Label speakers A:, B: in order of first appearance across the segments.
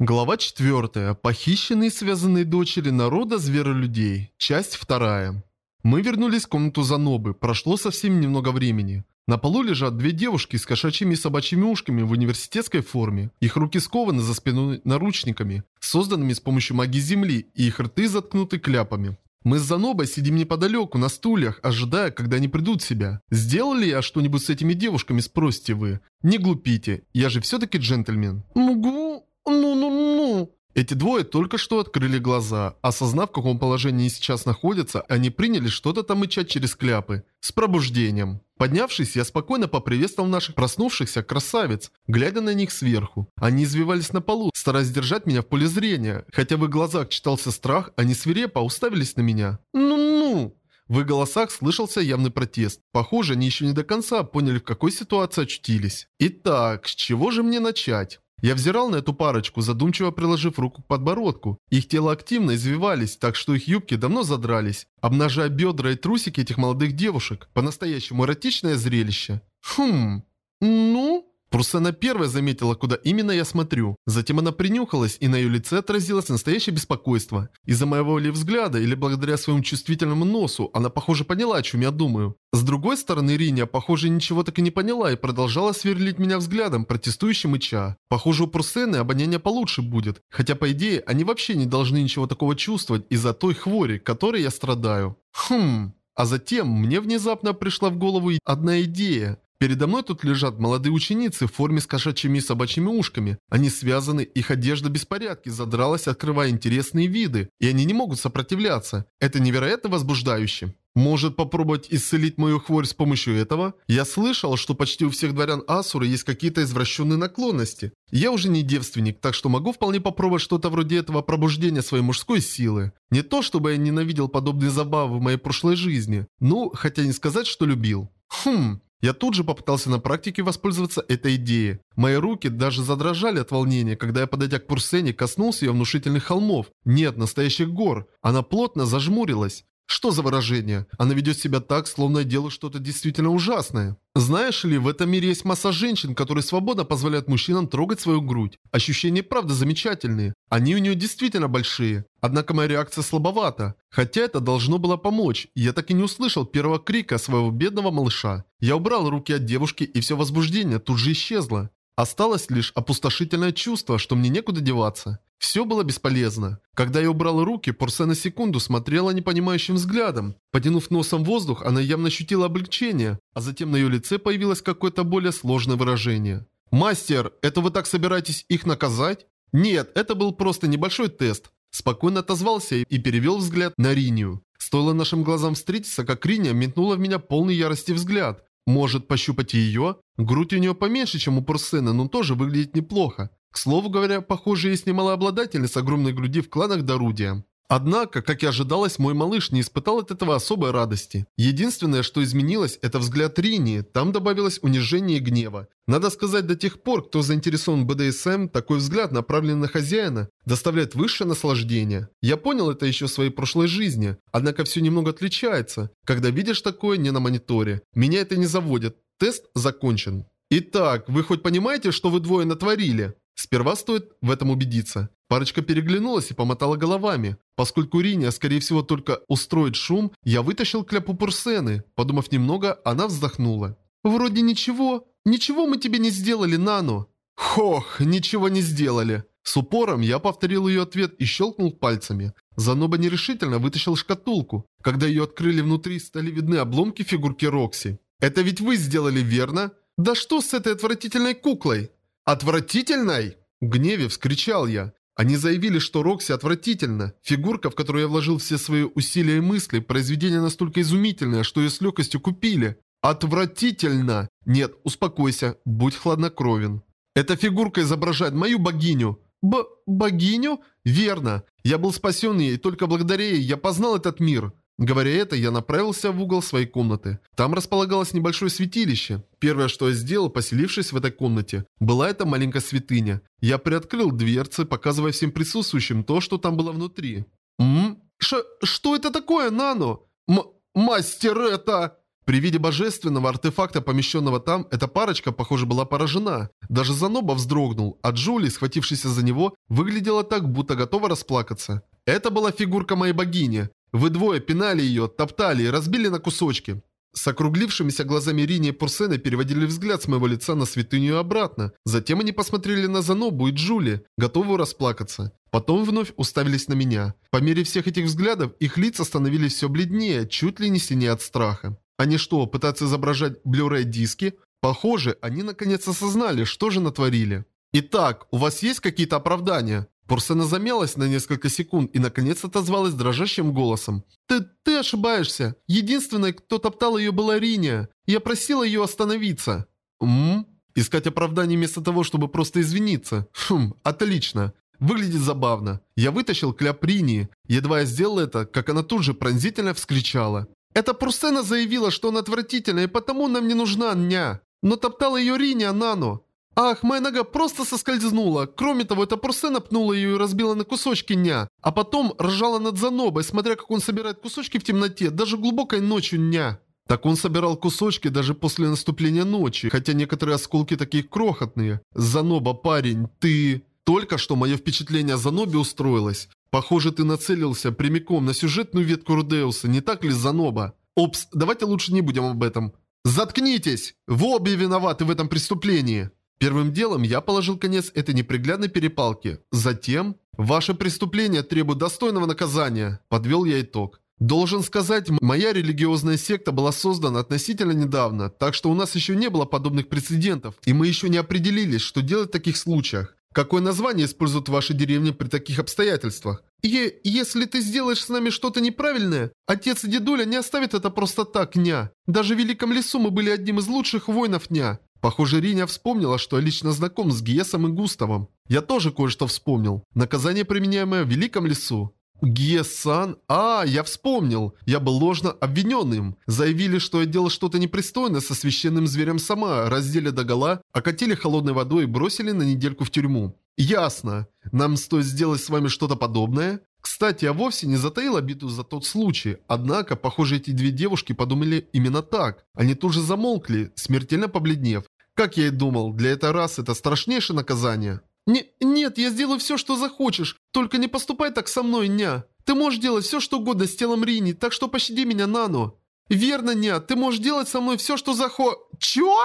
A: Глава 4. Похищенные и связанные дочери народа зверолюдей. Часть 2. Мы вернулись в комнату Занобы. Прошло совсем немного времени. На полу лежат две девушки с кошачьими и собачьими ушками в университетской форме. Их руки скованы за спиной наручниками, созданными с помощью магии земли, и их рты заткнуты кляпами. Мы с Занобой сидим неподалеку, на стульях, ожидая, когда они придут в себя. Сделали я что-нибудь с этими девушками, спросите вы? Не глупите, я же все-таки джентльмен.
B: Мгу, ну-ну-ну.
A: Эти двое только что открыли глаза. Осознав, в каком положении сейчас находятся, они приняли что-то там мычать через кляпы. С пробуждением. Поднявшись, я спокойно поприветствовал наших проснувшихся красавиц, глядя на них сверху. Они извивались на полу, стараясь держать меня в поле зрения. Хотя в их глазах читался страх, они свирепо уставились на меня.
B: Ну-ну.
A: В их голосах слышался явный протест. Похоже, они еще не до конца поняли, в какой ситуации очутились. Итак, с чего же мне начать? Я взирал на эту парочку, задумчиво приложив руку к подбородку. Их тела активно извивались, так что их юбки давно задрались, обнажая бедра и трусики этих молодых девушек. По-настоящему эротичное зрелище. Хм, ну... Прусена первая заметила, куда именно я смотрю. Затем она принюхалась, и на ее лице отразилось настоящее беспокойство. Из-за моего ли взгляда, или благодаря своему чувствительному носу, она, похоже, поняла, о чем я думаю. С другой стороны, Риня, похоже, ничего так и не поняла и продолжала сверлить меня взглядом, протестующим мыча. Похоже, у Прусены обоняние получше будет. Хотя, по идее, они вообще не должны ничего такого чувствовать из-за той хвори, которой я страдаю. Хм... А затем мне внезапно пришла в голову одна идея. Передо мной тут лежат молодые ученицы в форме с кошачьими и собачьими ушками. Они связаны, их одежда в беспорядке, задралась, открывая интересные виды, и они не могут сопротивляться. Это невероятно возбуждающе. Может попробовать исцелить мою хворь с помощью этого? Я слышал, что почти у всех дворян Асуры есть какие-то извращенные наклонности. Я уже не девственник, так что могу вполне попробовать что-то вроде этого пробуждения своей мужской силы. Не то, чтобы я ненавидел подобные забавы в моей прошлой жизни. Ну, хотя не сказать, что любил. Хм, я тут же попытался на практике воспользоваться этой идеей. Мои руки даже задрожали от волнения, когда я, подойдя к Пурсене, коснулся ее внушительных холмов. Нет, настоящих гор. Она плотно зажмурилась. Что за выражение? Она ведет себя так, словно я делаю что-то действительно ужасное. Знаешь ли, в этом мире есть масса женщин, которые свободно позволяют мужчинам трогать свою грудь. Ощущения правда замечательные. Они у нее действительно большие. Однако моя реакция слабовата. Хотя это должно было помочь. Я так и не услышал первого крика своего бедного малыша. Я убрал руки от девушки, и все возбуждение тут же исчезло. Осталось лишь опустошительное чувство, что мне некуда деваться. Все было бесполезно. Когда я убрал руки, Порсе на секунду смотрела непонимающим взглядом. Потянув носом воздух, она явно ощутила облегчение, а затем на ее лице появилось какое-то более сложное выражение. «Мастер, это вы так собираетесь их наказать?» «Нет, это был просто небольшой тест». Спокойно отозвался и перевел взгляд на Ринию. Стоило нашим глазам встретиться, как Риня метнула в меня полный ярости взгляд. Может пощупать ее? Грудь у нее поменьше, чем у Порсена, но тоже выглядит неплохо. К слову говоря, похоже, есть немало обладательниц огромной груди в кланах Дорудия. Однако, как и ожидалось, мой малыш не испытал от этого особой радости. Единственное, что изменилось, это взгляд Рини, там добавилось унижение и гнева. Надо сказать, до тех пор, кто заинтересован в БДСМ, такой взгляд, направленный на хозяина, доставляет высшее наслаждение. Я понял это еще в своей прошлой жизни, однако все немного отличается, когда видишь такое не на мониторе. Меня это не заводит. Тест закончен. Итак, вы хоть понимаете, что вы двое натворили? Сперва стоит в этом убедиться. Парочка переглянулась и помотала головами. Поскольку Риня, скорее всего, только устроит шум, я вытащил кляпу Пурсены. Подумав немного, она вздохнула. «Вроде ничего. Ничего мы тебе не сделали, Нану». «Хох, ничего не сделали». С упором я повторил ее ответ и щелкнул пальцами. Заноба нерешительно вытащил шкатулку. Когда ее открыли внутри, стали видны обломки фигурки Рокси. «Это ведь вы сделали, верно? Да что с этой отвратительной куклой?» «Отвратительной?» В гневе вскричал я. Они заявили, что Рокси отвратительно. Фигурка, в которую я вложил все свои усилия и мысли, произведение настолько изумительное, что ее с легкостью купили. Отвратительно! Нет, успокойся, будь хладнокровен. Эта фигурка изображает мою богиню. Б... богиню? Верно. Я был спасен ей, и только благодаря ей я познал этот мир. Говоря это, я направился в угол своей комнаты. Там располагалось небольшое святилище. Первое, что я сделал, поселившись в этой комнате, была эта маленькая святыня. Я приоткрыл дверцы, показывая всем присутствующим то, что там было внутри. «М? Что это такое, Нано? М мастер это...» При виде божественного артефакта, помещенного там, эта парочка, похоже, была поражена. Даже Заноба вздрогнул, а Джули, схватившийся за него, выглядела так, будто готова расплакаться. Это была фигурка моей богини. Вы двое пинали ее, топтали и разбили на кусочки. С округлившимися глазами Рини и Пурсена переводили взгляд с моего лица на святыню и обратно. Затем они посмотрели на Занобу и Джули, готовую расплакаться. Потом вновь уставились на меня. По мере всех этих взглядов, их лица становились все бледнее, чуть ли не синее от страха. Они что, пытаются изображать Blu-ray диски? Похоже, они наконец осознали, что же натворили. Итак, у вас есть какие-то оправдания? Пурсена замялась на несколько секунд и наконец отозвалась дрожащим голосом. «Ты, ты ошибаешься. Единственной, кто топтал ее, была Риния. Я просила ее остановиться». «Ммм?» Искать оправдание вместо того, чтобы просто извиниться. Хм, отлично. Выглядит забавно. Я вытащил кляп Ринии. Едва я сделал это, как она тут же пронзительно вскричала. «Эта Пурсена заявила, что она отвратительная, и потому нам не нужна ня. Но топтала ее Риния Нану. Ах, моя нога просто соскользнула. Кроме того, эта Пурсена пнула ее и разбила на кусочки ня. А потом ржала над Занобой, смотря как он собирает кусочки в темноте, даже глубокой ночью ня. Так он собирал кусочки даже после наступления ночи, хотя некоторые осколки такие крохотные. Заноба, парень, ты... Только что мое впечатление о Занобе устроилось. Похоже, ты нацелился прямиком на сюжетную ветку Рудеуса, не так ли, Заноба? Опс, давайте лучше не будем об этом. Заткнитесь! Вы обе виноваты в этом преступлении. Первым делом я положил конец этой неприглядной перепалке. Затем, ваше преступление требует достойного наказания. Подвел я итог. Должен сказать, моя религиозная секта была создана относительно недавно, так что у нас еще не было подобных прецедентов, и мы еще не определились, что делать в таких случаях. Какое название используют ваши деревни при таких обстоятельствах? И если ты сделаешь с нами что-то неправильное, отец и дедуля не оставят это просто так, ня. Даже в Великом лесу мы были одним из лучших воинов, ня. Похоже, Риня вспомнила, что лично знаком с Гиесом и Густавом. Я тоже кое-что вспомнил. Наказание, применяемое в Великом лесу. Гиесан? А, я вспомнил. Я был ложно обвиненным. Заявили, что я делал что-то непристойное со священным зверем сама, раздели догола, окатили холодной водой и бросили на недельку в тюрьму. Ясно. Нам стоит сделать с вами что-то подобное? Кстати, я вовсе не затаил обиду за тот случай, однако, похоже, эти две девушки подумали именно так. Они тут же замолкли, смертельно побледнев. Как я и думал, для этой расы это страшнейшее наказание. Не, «Нет, я сделаю все, что захочешь, только не поступай так со мной, ня. Ты можешь делать все, что угодно с телом Рини, так что пощади меня, Нану». «Верно, ня, ты можешь делать со мной все, что захо...» «Чего?»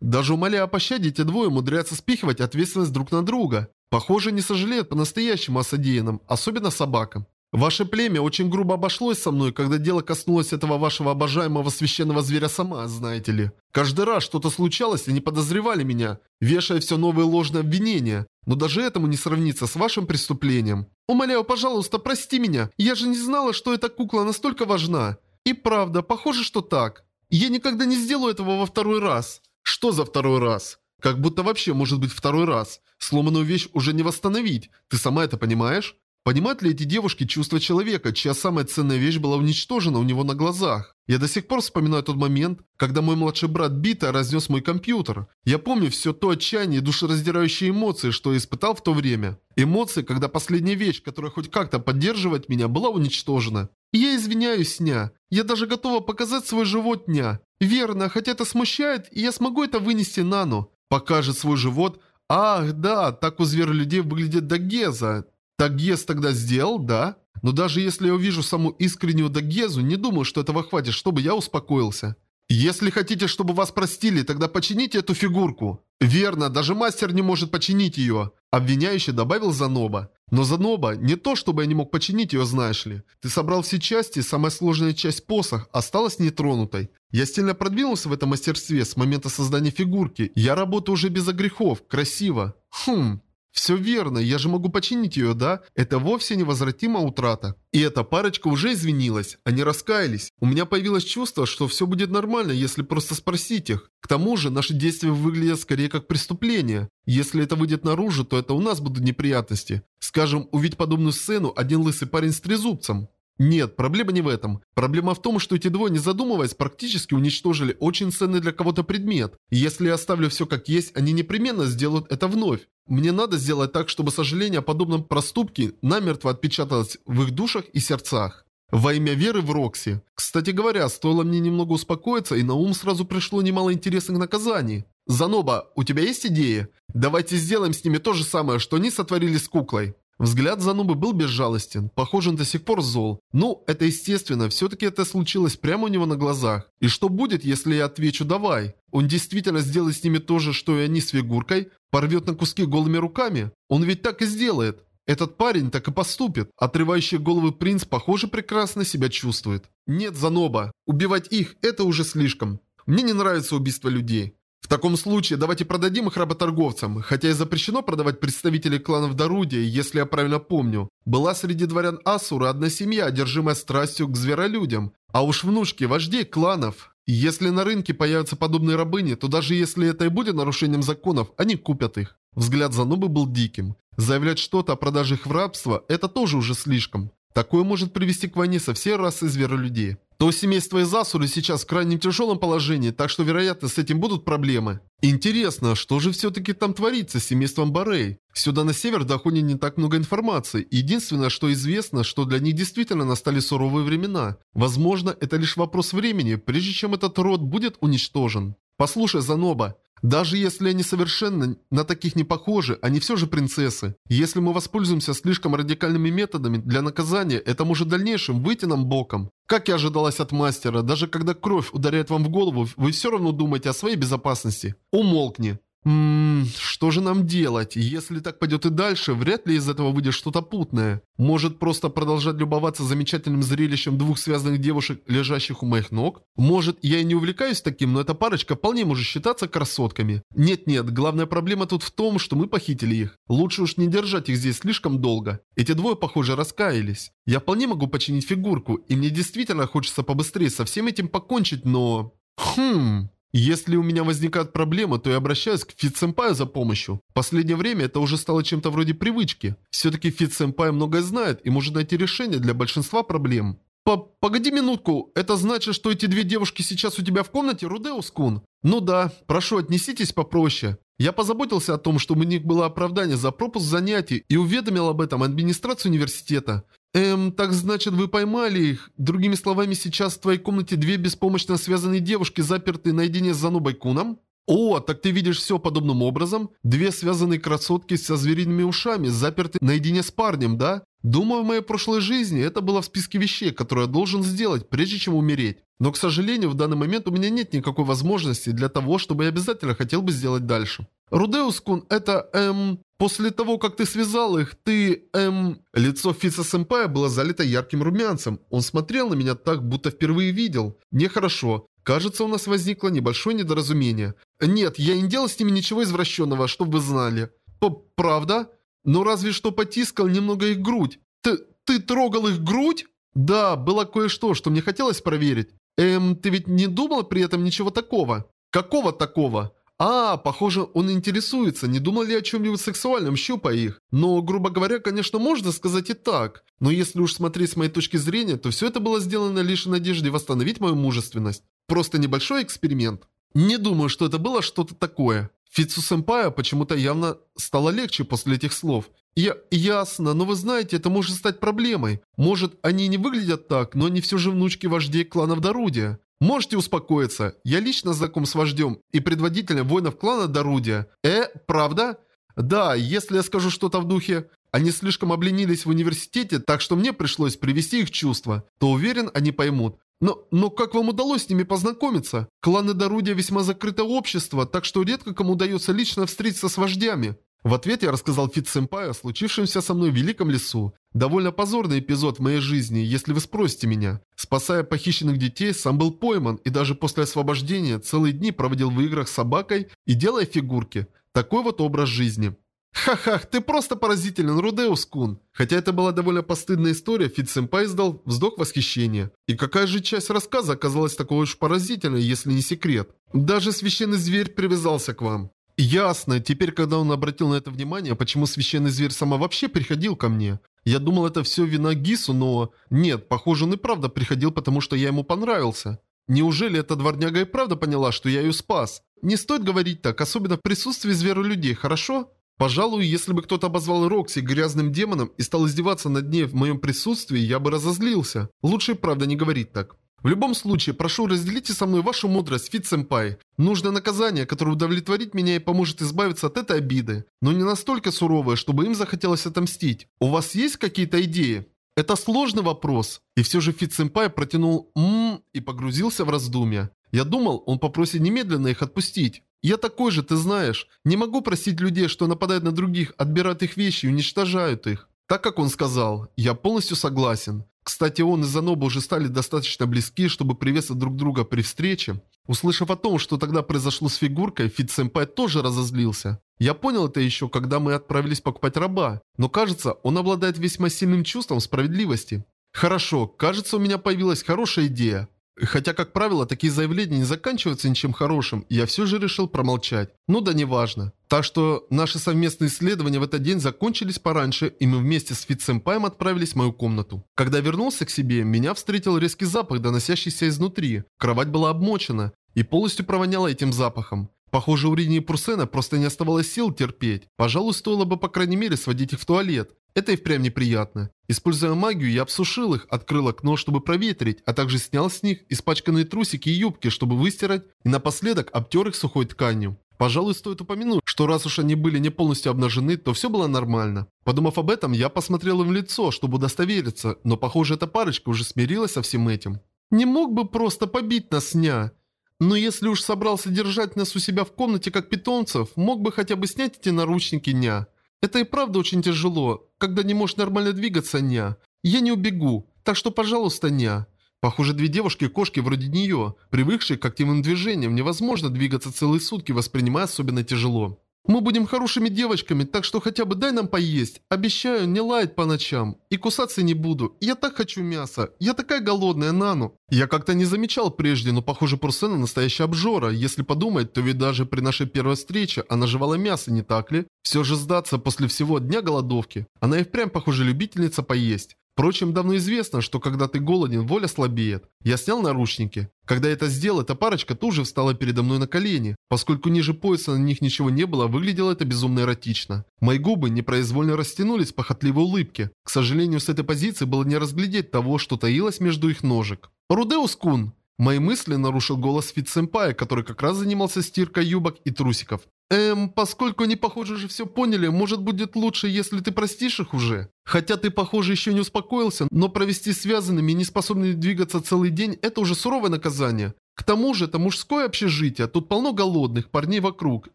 A: Даже умоляя о пощаде, эти двое умудряются спихивать ответственность друг на друга. Похоже, не сожалеют по-настоящему о содеянном, особенно собакам. Ваше племя очень грубо обошлось со мной, когда дело коснулось этого вашего обожаемого священного зверя сама, знаете ли. Каждый раз что-то случалось, они подозревали меня, вешая все новые ложные обвинения. Но даже этому не сравнится с вашим преступлением. Умоляю, пожалуйста, прости меня. Я же не знала, что эта кукла настолько важна. И правда, похоже, что так. Я никогда не сделаю этого во второй раз. Что за второй раз? Как будто вообще может быть второй раз. Сломанную вещь уже не восстановить. Ты сама это понимаешь? Понимают ли эти девушки чувства человека, чья самая ценная вещь была уничтожена у него на глазах? Я до сих пор вспоминаю тот момент, когда мой младший брат Бита разнес мой компьютер. Я помню все то отчаяние и душераздирающие эмоции, что испытал в то время. Эмоции, когда последняя вещь, которая хоть как-то поддерживает меня, была уничтожена. я извиняюсь, Ня. Я даже готова показать свой живот, Ня. Верно, хотя это смущает, и я смогу это вынести Нану. Покажет свой живот. Ах, да, так у зверолюдей выглядит Дагеза. Так Гез тогда сделал, да? Но даже если я увижу саму искреннюю Дагезу, не думаю, что этого хватит, чтобы я успокоился. Если хотите, чтобы вас простили, тогда почините эту фигурку. Верно, даже мастер не может починить ее. Обвиняющий добавил Заноба. Но Заноба, не то чтобы я не мог починить ее, знаешь ли. Ты собрал все части, самая сложная часть посох осталась нетронутой. Я сильно продвинулся в этом мастерстве с момента создания фигурки. Я работаю уже без огрехов, красиво. Хм, все верно, я же могу починить ее, да? Это вовсе невозвратимая утрата. И эта парочка уже извинилась, они раскаялись. У меня появилось чувство, что все будет нормально, если просто спросить их. К тому же, наши действия выглядят скорее как преступление. Если это выйдет наружу, то это у нас будут неприятности. Скажем, увидеть подобную сцену один лысый парень с трезубцем. Нет, проблема не в этом. Проблема в том, что эти двое, не задумываясь, практически уничтожили очень ценный для кого-то предмет. Если я оставлю все как есть, они непременно сделают это вновь. Мне надо сделать так, чтобы сожаление о подобном проступке намертво отпечаталось в их душах и сердцах. Во имя веры в Рокси. Кстати говоря, стоило мне немного успокоиться, и на ум сразу пришло немало интересных наказаний. Заноба, у тебя есть идеи? Давайте сделаем с ними то же самое, что они сотворили с куклой. Взгляд Занубы был безжалостен. Похоже, он до сих пор зол. Ну, это естественно, все-таки это случилось прямо у него на глазах. И что будет, если я отвечу «давай»? Он действительно сделает с ними то же, что и они с фигуркой? Порвет на куски голыми руками? Он ведь так и сделает. Этот парень так и поступит. Отрывающий головы принц, похоже, прекрасно себя чувствует. Нет, Заноба, убивать их – это уже слишком. Мне не нравится убийство людей. В таком случае давайте продадим их работорговцам, хотя и запрещено продавать представителей кланов Дарудия, если я правильно помню. Была среди дворян Асура одна семья, одержимая страстью к зверолюдям, а уж внучки вождей кланов. Если на рынке появятся подобные рабыни, то даже если это и будет нарушением законов, они купят их. Взгляд Занубы был диким. Заявлять что-то о продаже их в рабство – это тоже уже слишком. Такое может привести к войне со всей расой зверолюдей то семейство из Асуры сейчас в крайне тяжелом положении, так что, вероятно, с этим будут проблемы. Интересно, что же все-таки там творится с семейством Барей? Сюда на север доходит не так много информации. Единственное, что известно, что для них действительно настали суровые времена. Возможно, это лишь вопрос времени, прежде чем этот род будет уничтожен. Послушай, Заноба, даже если они совершенно на таких не похожи, они все же принцессы. Если мы воспользуемся слишком радикальными методами для наказания, это может в дальнейшем выйти нам боком. Как и ожидалось от мастера, даже когда кровь ударяет вам в голову, вы все равно думаете о своей безопасности. Умолкни. Ммм, что же нам делать? Если так пойдет и дальше, вряд ли из этого выйдет что-то путное. Может просто продолжать любоваться замечательным зрелищем двух связанных девушек, лежащих у моих ног? Может, я и не увлекаюсь таким, но эта парочка вполне может считаться красотками. Нет-нет, главная проблема тут в том, что мы похитили их. Лучше уж не держать их здесь слишком долго. Эти двое, похоже, раскаялись. Я вполне могу починить фигурку, и мне действительно хочется побыстрее со всем этим покончить, но... Хм... Если у меня возникают проблемы, то я обращаюсь к Фит-сэмпаю за помощью. В последнее время это уже стало чем-то вроде привычки. Все-таки Фит-сэмпай многое знает и может найти решение для большинства проблем. П «Погоди минутку, это значит, что эти две девушки сейчас у тебя в комнате, Рудеус-кун?» «Ну да, прошу, отнеситесь попроще». Я позаботился о том, чтобы у них было оправдание за пропуск занятий и уведомил об этом администрацию университета. Эм, так значит вы поймали их? Другими словами, сейчас в твоей комнате две беспомощно связанные девушки, запертые наедине с Занубой Куном? О, так ты видишь все подобным образом? Две связанные красотки со звериными ушами, заперты наедине с парнем, да? Думаю, в моей прошлой жизни это было в списке вещей, которые я должен сделать, прежде чем умереть. Но, к сожалению, в данный момент у меня нет никакой возможности для того, чтобы я обязательно хотел бы сделать дальше. Рудеус-кун, это, эм... После того, как ты связал их, ты, эм... Лицо Фица-сэмпая было залито ярким румянцем. Он смотрел на меня так, будто впервые видел. Нехорошо. Кажется, у нас возникло небольшое недоразумение. Нет, я не делал с ними ничего извращенного, чтобы вы знали. П правда? Но разве что потискал немного их грудь. Ты, ты трогал их грудь? Да, было кое-что, что мне хотелось проверить. Эм, ты ведь не думал при этом ничего такого? Какого такого? А, похоже, он интересуется, не думал ли о чем-нибудь сексуальном, щупая их. Но, грубо говоря, конечно, можно сказать и так. Но если уж смотреть с моей точки зрения, то все это было сделано лишь в надежде восстановить мою мужественность. Просто небольшой эксперимент. Не думаю, что это было что-то такое. Фицу Сэмпая почему-то явно стало легче после этих слов. Я... ясно, но вы знаете, это может стать проблемой. Может, они не выглядят так, но они все же внучки вождей кланов Дарудия. Можете успокоиться, я лично знаком с вождем и предводителем воинов клана Дарудия. Э, правда? Да, если я скажу что-то в духе «Они слишком обленились в университете, так что мне пришлось привести их чувства», то уверен, они поймут. Но, но как вам удалось с ними познакомиться? Кланы Дарудия весьма закрытое общество, так что редко кому удается лично встретиться с вождями. В ответ я рассказал Фит-сэмпаю о случившемся со мной в Великом лесу. Довольно позорный эпизод в моей жизни, если вы спросите меня. Спасая похищенных детей, сам был пойман и даже после освобождения целые дни проводил в играх с собакой и делая фигурки. Такой вот образ жизни. Ха-ха, ты просто поразителен, Рудеус-кун. Хотя это была довольно постыдная история, Фит-сэмпай издал вздох восхищения. И какая же часть рассказа оказалась такой уж поразительной, если не секрет? Даже священный зверь привязался к вам. Ясно. Теперь, когда он обратил на это внимание, почему священный зверь сама вообще приходил ко мне? Я думал, это все вина Гису, но... Нет, похоже, он и правда приходил, потому что я ему понравился. Неужели эта дворняга и правда поняла, что я ее спас? Не стоит говорить так, особенно в присутствии зверолюдей, хорошо? Пожалуй, если бы кто-то обозвал Рокси грязным демоном и стал издеваться над ней в моем присутствии, я бы разозлился. Лучше, правда, не говорить так. В любом случае, прошу, разделите со мной вашу мудрость, Фит-сэмпай. Нужно наказание, которое удовлетворит меня и поможет избавиться от этой обиды. Но не настолько суровое, чтобы им захотелось отомстить. У вас есть какие-то идеи? Это сложный вопрос. И все же Фит-сэмпай протянул «ммм» и погрузился в раздумья. Я думал, он попросит немедленно их отпустить. Я такой же, ты знаешь. Не могу просить людей, что нападают на других, отбирают их вещи и уничтожают их. Так как он сказал, я полностью согласен. Кстати, он и Заноба уже стали достаточно близки, чтобы приветствовать друг друга при встрече. Услышав о том, что тогда произошло с фигуркой, Фит-сэмпай тоже разозлился. Я понял это еще, когда мы отправились покупать раба, но кажется, он обладает весьма сильным чувством справедливости. Хорошо, кажется, у меня появилась хорошая идея. Хотя, как правило, такие заявления не заканчиваются ничем хорошим, я все же решил промолчать. Ну да неважно. Так что наши совместные исследования в этот день закончились пораньше, и мы вместе с Фитсэмпаем отправились в мою комнату. Когда вернулся к себе, меня встретил резкий запах, доносящийся изнутри. Кровать была обмочена и полностью провоняла этим запахом. Похоже, у Рини и Пурсена просто не оставалось сил терпеть. Пожалуй, стоило бы по крайней мере сводить их в туалет. Это и впрямь неприятно. Используя магию, я обсушил их, открыл окно, чтобы проветрить, а также снял с них испачканные трусики и юбки, чтобы выстирать, и напоследок обтер их сухой тканью. Пожалуй, стоит упомянуть, что раз уж они были не полностью обнажены, то все было нормально. Подумав об этом, я посмотрел им в лицо, чтобы удостовериться, но похоже, эта парочка уже смирилась со всем этим. «Не мог бы просто побить нас, ня?» Но если уж собрался держать нас у себя в комнате как питомцев, мог бы хотя бы снять эти наручники, ня. Это и правда очень тяжело, когда не можешь нормально двигаться, ня. Я не убегу, так что, пожалуйста, ня. Похоже, две девушки-кошки вроде нее, привыкшие к активным движениям, невозможно двигаться целые сутки, воспринимая особенно тяжело. Мы будем хорошими девочками, так что хотя бы дай нам поесть. Обещаю, не лаять по ночам. И кусаться не буду. Я так хочу мяса. Я такая голодная, Нану. Я как-то не замечал прежде, но похоже, Пурсена настоящая обжора. Если подумать, то ведь даже при нашей первой встрече она жевала мясо, не так ли? Все же сдаться после всего дня голодовки. Она и впрямь, похоже, любительница поесть. Впрочем, давно известно, что когда ты голоден, воля слабеет. Я снял наручники. Когда я это сделал, эта парочка тут же встала передо мной на колени. Поскольку ниже пояса на них ничего не было, выглядело это безумно эротично. Мои губы непроизвольно растянулись в похотливой улыбке. К сожалению, с этой позиции было не разглядеть того, что таилось между их ножек. «Рудеус-кун!» Мои мысли нарушил голос Фит-сэмпая, который как раз занимался стиркой юбок и трусиков. Эм, поскольку они, похоже, же все поняли, может будет лучше, если ты простишь их уже? Хотя ты, похоже, еще не успокоился, но провести связанными и неспособными двигаться целый день – это уже суровое наказание. К тому же, это мужское общежитие, тут полно голодных парней вокруг.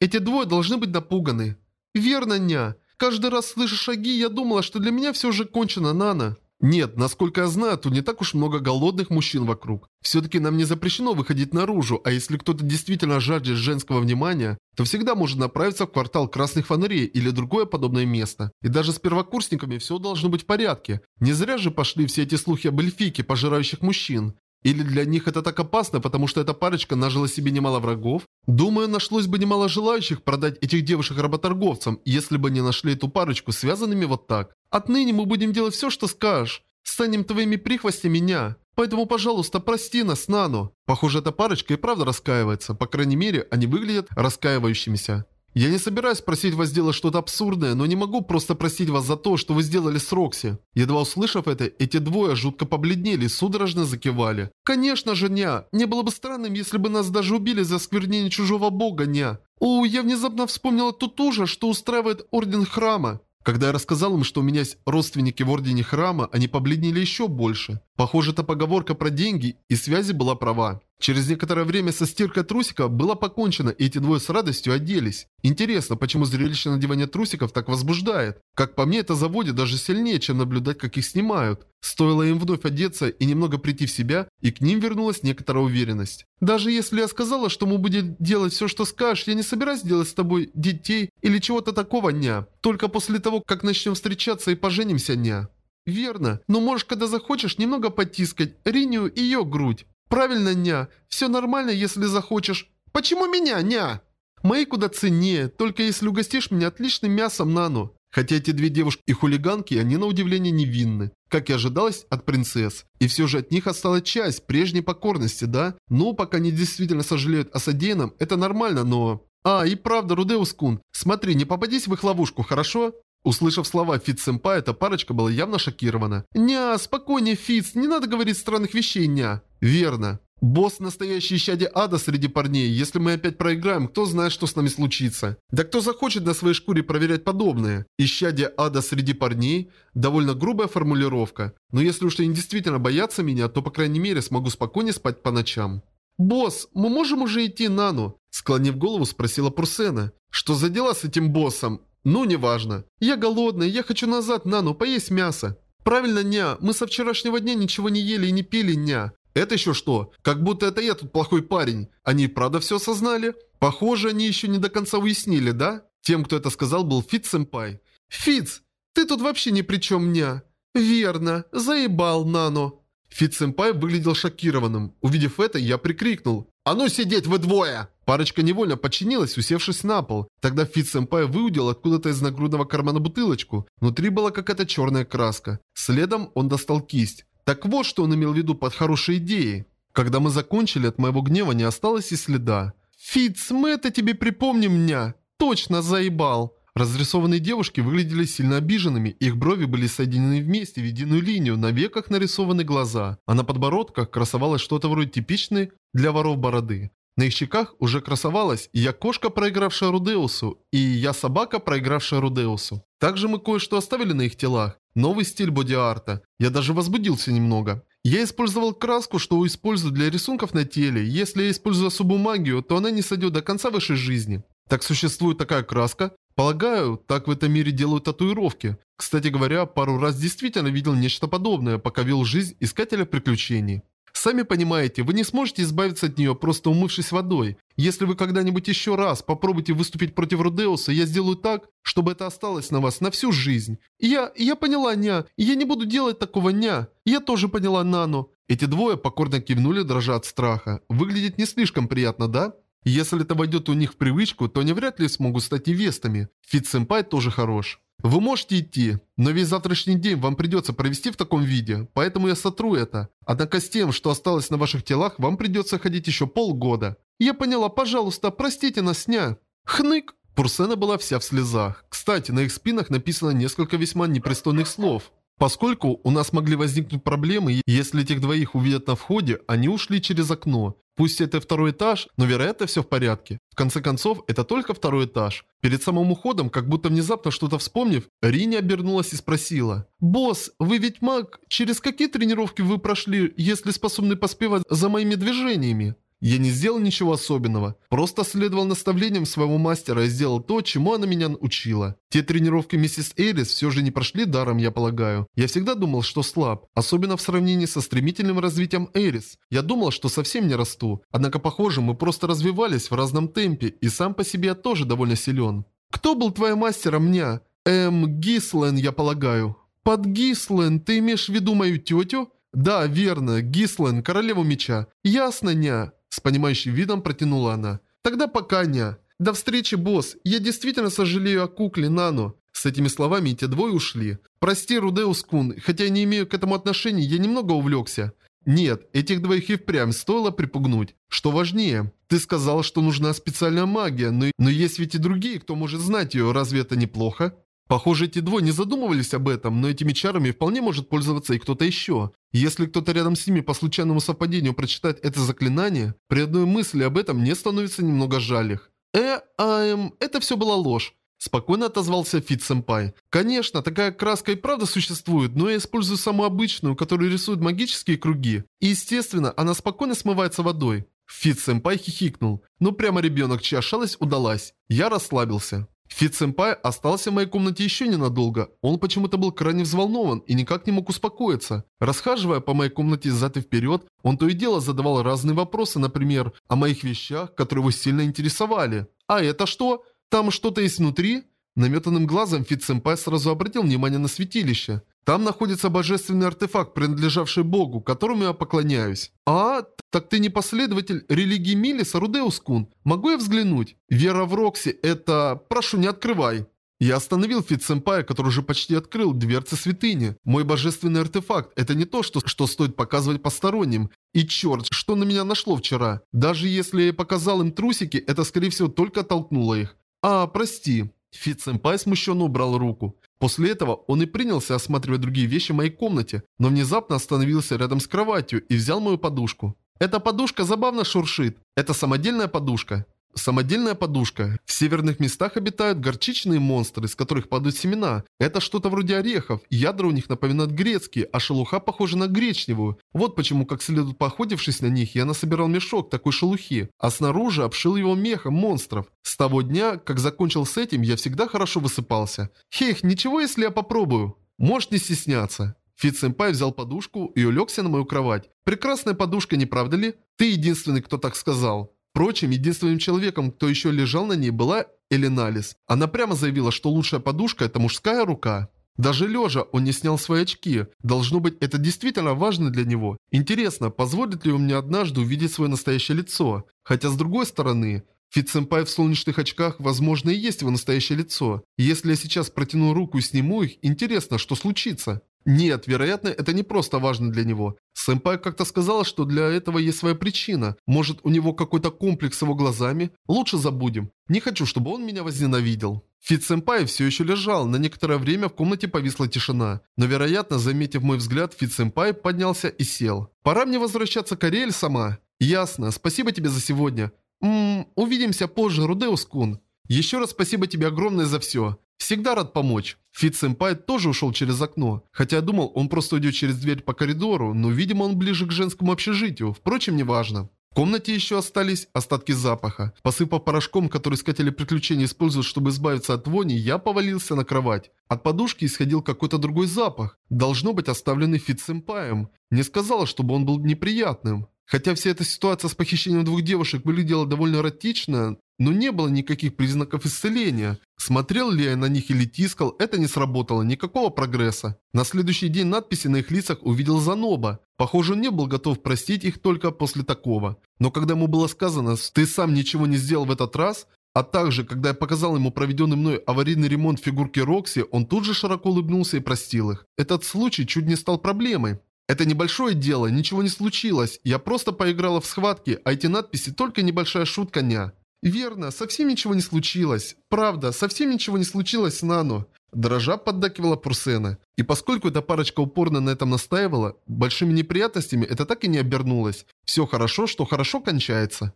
A: Эти двое должны быть напуганы. Верно, ня. Каждый раз слыша шаги, я думала, что для меня все уже кончено, Нана. Нет, насколько я знаю, тут не так уж много голодных мужчин вокруг. Все-таки нам не запрещено выходить наружу, а если кто-то действительно жаждет женского внимания, то всегда может направиться в квартал красных фонарей или другое подобное место. И даже с первокурсниками все должно быть в порядке. Не зря же пошли все эти слухи об эльфике, пожирающих мужчин. Или для них это так опасно, потому что эта парочка нажила себе немало врагов? Думаю, нашлось бы немало желающих продать этих девушек работорговцам, если бы не нашли эту парочку связанными вот так. Отныне мы будем делать все, что скажешь. Станем твоими прихвостями меня. Поэтому, пожалуйста, прости нас, Нану. Похоже, эта парочка и правда раскаивается. По крайней мере, они выглядят раскаивающимися. Я не собираюсь просить вас сделать что-то абсурдное, но не могу просто просить вас за то, что вы сделали с Рокси. Едва услышав это, эти двое жутко побледнели и судорожно закивали. Конечно же, ня. Не было бы странным, если бы нас даже убили за осквернение чужого бога, ня. О, я внезапно вспомнила тот ужас, что устраивает Орден Храма. Когда я рассказал им, что у меня есть родственники в Ордене Храма, они побледнели еще больше. Похоже, эта поговорка про деньги и связи была права. Через некоторое время со стиркой трусика было покончено, и эти двое с радостью оделись. Интересно, почему зрелище надевания трусиков так возбуждает? Как по мне, это заводит даже сильнее, чем наблюдать, как их снимают. Стоило им вновь одеться и немного прийти в себя, и к ним вернулась некоторая уверенность. Даже если я сказала, что мы будем делать все, что скажешь, я не собираюсь делать с тобой детей или чего-то такого, ня. Только после того, как начнем встречаться и поженимся, ня. Верно, но можешь, когда захочешь, немного потискать Ринию и ее грудь. Правильно, ня. Все нормально, если захочешь. Почему меня, ня? Мои куда ценнее, только если угостишь меня отличным мясом, Нану. Хотя эти две девушки и хулиганки, они на удивление невинны, как и ожидалось от принцесс. И все же от них осталась часть прежней покорности, да? Ну, пока они действительно сожалеют о содеянном, это нормально, но... А, и правда, Рудеус-кун, смотри, не попадись в их ловушку, хорошо? Услышав слова Фит-сэмпай, эта парочка была явно шокирована. «Ня, спокойнее, Фиц, не надо говорить странных вещей, ня». «Верно. Босс настоящий исчадие ада среди парней. Если мы опять проиграем, кто знает, что с нами случится. Да кто захочет на своей шкуре проверять подобное? Исчадие ада среди парней? Довольно грубая формулировка. Но если уж они действительно боятся меня, то по крайней мере смогу спокойнее спать по ночам. «Босс, мы можем уже идти на ну?» Склонив голову, спросила Пурсена. «Что за дела с этим боссом?» «Ну, неважно. Я голодная, я хочу назад, Нану, поесть мясо». «Правильно, ня, мы со вчерашнего дня ничего не ели и не пили, ня. Это еще что? Как будто это я тут плохой парень. Они правда все осознали? Похоже, они еще не до конца уяснили, да? Тем, кто это сказал, был Фиц-сэмпай. «Фиц, ты тут вообще ни при чем, ня». «Верно, заебал, Нано». Фиц-сэмпай выглядел шокированным. Увидев это, я прикрикнул. «А ну сидеть вы двое!» Парочка невольно подчинилась, усевшись на пол. Тогда Фит-сэмпай выудил откуда-то из нагрудного кармана бутылочку. Внутри была какая-то черная краска. Следом он достал кисть. Так вот, что он имел в виду под хорошей идеей. Когда мы закончили, от моего гнева не осталось и следа. «Фитц, мы это тебе припомним, меня. Точно заебал!» Разрисованные девушки выглядели сильно обиженными, их брови были соединены вместе в единую линию, на веках нарисованы глаза, а на подбородках красовалось что-то вроде типичной для воров бороды. На их щеках уже красовалась «Я кошка, проигравшая Рудеусу» и «Я собака, проигравшая Рудеусу». Также мы кое-что оставили на их телах. Новый стиль боди-арта. Я даже возбудился немного. Я использовал краску, что использую для рисунков на теле. Если я использую особую магию, то она не сойдет до конца вашей жизни. Так существует такая краска? Полагаю, так в этом мире делают татуировки. Кстати говоря, пару раз действительно видел нечто подобное, пока вел жизнь искателя приключений. Сами понимаете, вы не сможете избавиться от нее, просто умывшись водой. Если вы когда-нибудь еще раз попробуете выступить против Рудеуса, я сделаю так, чтобы это осталось на вас на всю жизнь. Я... я поняла, ня. Я не буду делать такого, ня. Я тоже поняла, Нану. Эти двое покорно кивнули, дрожа от страха. Выглядит не слишком приятно, да? Если это войдет у них в привычку, то они вряд ли смогут стать невестами. Фит-сэмпай тоже хорош. Вы можете идти, но весь завтрашний день вам придется провести в таком виде, поэтому я сотру это. Однако с тем, что осталось на ваших телах, вам придется ходить еще полгода. Я поняла, пожалуйста, простите нас, ня. Хнык. Пурсена была вся в слезах. Кстати, на их спинах написано несколько весьма непристойных слов. Поскольку у нас могли возникнуть проблемы, если этих двоих увидят на входе, они ушли через окно. Пусть это второй этаж, но вероятно все в порядке. В конце концов, это только второй этаж. Перед самым уходом, как будто внезапно что-то вспомнив, Рини обернулась и спросила. «Босс, вы ведь маг? Через какие тренировки вы прошли, если способны поспевать за моими движениями?» Я не сделал ничего особенного, просто следовал наставлениям своего мастера и сделал то, чему она меня учила. Те тренировки миссис Эрис все же не прошли даром, я полагаю. Я всегда думал, что слаб, особенно в сравнении со стремительным развитием Эрис. Я думал, что совсем не расту, однако похоже, мы просто развивались в разном темпе, и сам по себе я тоже довольно силен. Кто был твоим мастером, меня? Эм, Гислен, я полагаю. Под Гислен ты имеешь в виду мою тетю? Да, верно, Гислен, королеву меча. Ясно, ня. С понимающим видом протянула она. «Тогда пока, ня. До встречи, босс. Я действительно сожалею о кукле Нану». С этими словами эти двое ушли. «Прости, Рудеус-кун, хотя не имею к этому отношения, я немного увлекся». Нет, этих двоих и впрямь стоило припугнуть. Что важнее, ты сказал, что нужна специальная магия, но, но есть ведь и другие, кто может знать ее, разве это неплохо? Похоже, эти двое не задумывались об этом, но этими чарами вполне может пользоваться и кто-то еще. Если кто-то рядом с ними по случайному совпадению прочитает это заклинание, при одной мысли об этом мне становится немного жаль их. Э, а, эм, это все была ложь. Спокойно отозвался Фит-сэмпай. Конечно, такая краска и правда существует, но я использую самую обычную, которой рисуют магические круги. И естественно, она спокойно смывается водой. Фит-сэмпай хихикнул. Ну прямо ребенок, чья шалость удалась. Я расслабился. Фит-сэмпай остался в моей комнате еще ненадолго. Он почему-то был крайне взволнован и никак не мог успокоиться. Расхаживая по моей комнате взад и вперед, он то и дело задавал разные вопросы, например, о моих вещах, которые его сильно интересовали. «А это что? Там что-то есть внутри?» Наметанным глазом Фит-сэмпай сразу обратил внимание на святилище. Там находится божественный артефакт, принадлежавший Богу, которому я поклоняюсь. А, так ты не последователь религии Милиса, Рудеус-кун. Могу я взглянуть? Вера в Рокси – это... Прошу, не открывай. Я остановил Фит-сэмпая, который уже почти открыл дверцы святыни. Мой божественный артефакт – это не то, что, что стоит показывать посторонним. И черт, что на меня нашло вчера. Даже если я показал им трусики, это скорее всего только оттолкнуло их. А, прости. Фит-сэмпай смущенно убрал руку. После этого он и принялся осматривать другие вещи в моей комнате, но внезапно остановился рядом с кроватью и взял мою подушку. Эта подушка забавно шуршит. Это самодельная подушка. Самодельная подушка. В северных местах обитают горчичные монстры, из которых падают семена. Это что-то вроде орехов. Ядра у них напоминают грецкие, а шелуха похожа на гречневую. Вот почему, как следует поохотившись на них, я насобирал мешок такой шелухи, а снаружи обшил его мехом монстров. С того дня, как закончил с этим, я всегда хорошо высыпался. Хех, ничего если я попробую? Можешь не стесняться. Фит-сэмпай взял подушку и улегся на мою кровать. Прекрасная подушка, не правда ли? Ты единственный, кто так сказал. Впрочем, единственным человеком, кто еще лежал на ней, была Элиналис. Она прямо заявила, что лучшая подушка – это мужская рука. Даже лежа он не снял свои очки. Должно быть, это действительно важно для него. Интересно, позволит ли он мне однажды увидеть свое настоящее лицо? Хотя с другой стороны, Фит-сэмпай в солнечных очках, возможно, и есть его настоящее лицо. Если я сейчас протяну руку и сниму их, интересно, что случится? Нет, вероятно, это не просто важно для него. Сэмпай как-то сказал, что для этого есть своя причина. Может, у него какой-то комплекс с его глазами? Лучше забудем. Не хочу, чтобы он меня возненавидел. Фит-сэмпай все еще лежал, на некоторое время в комнате повисла тишина. Но, вероятно, заметив мой взгляд, Фит-сэмпай поднялся и сел. «Пора мне возвращаться к Ариэль сама». «Ясно, спасибо тебе за сегодня». «Ммм, увидимся позже, Рудеус-кун». «Еще раз спасибо тебе огромное за все. Всегда рад помочь. Фит-сэмпай тоже ушел через окно. Хотя думал, он просто уйдет через дверь по коридору, но, видимо, он ближе к женскому общежитию. Впрочем, неважно. В комнате еще остались остатки запаха. Посыпав порошком, который искатели приключений используют, чтобы избавиться от вони, я повалился на кровать. От подушки исходил какой-то другой запах. Должно быть оставленный фит-сэмпаем. Не сказал бы, чтобы он был неприятным. Хотя вся эта ситуация с похищением двух девушек выглядела довольно эротично, но не было никаких признаков исцеления. Смотрел ли я на них или тискал, это не сработало, никакого прогресса. На следующий день надписи на их лицах увидел Заноба. Похоже, он не был готов простить их только после такого. Но когда ему было сказано «ты сам ничего не сделал в этот раз», а также, когда я показал ему проведенный мной аварийный ремонт фигурки Рокси, он тут же широко улыбнулся и простил их. Этот случай чуть не стал проблемой. Это небольшое дело, ничего не случилось. Я просто поиграла в схватки, а эти надписи только небольшая шутка ня. «Верно, совсем ничего не случилось. Правда, совсем ничего не случилось Нану». Дрожа поддакивала Пурсена. И поскольку эта парочка упорно на этом настаивала, большими неприятностями это так и не обернулось. Все хорошо, что хорошо кончается.